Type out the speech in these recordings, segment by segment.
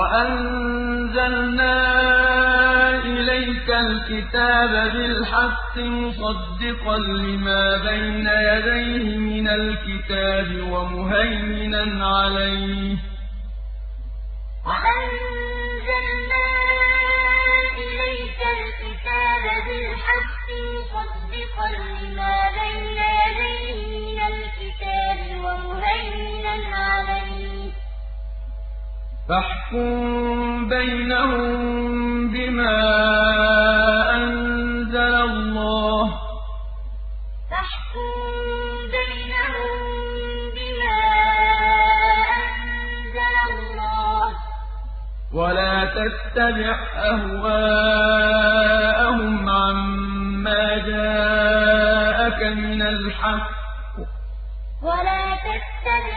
وأنزلنا إليك الكتاب بالحق مصدقا لما بين يديه من الكتاب ومهيمنا عليه. وأنزلنا فاحكم بينهم بما أنزل الله. ولا تتبع أهواءهم عما جاءك من الحق. ولا تتبع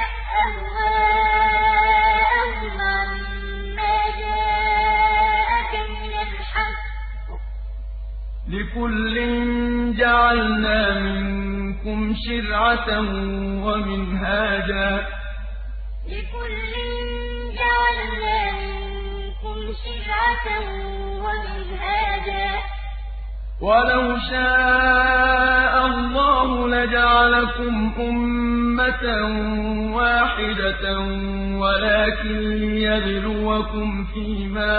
لكل جعلنا منكم شرعة ومنهاجا. لكل جعلنا منكم شرعة ومنهاجا. ولو شاء الله لجعلكم أمة واحدة ولكن ليبلوكم فيما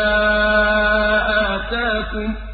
آتاكم. ولكن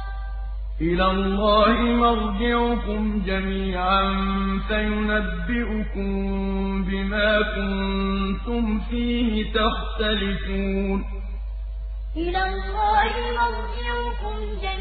إلى الله مرجعكم جميعا فينبئكم بما كنتم فيه تختلفون. إلى الله مرجعكم جميعا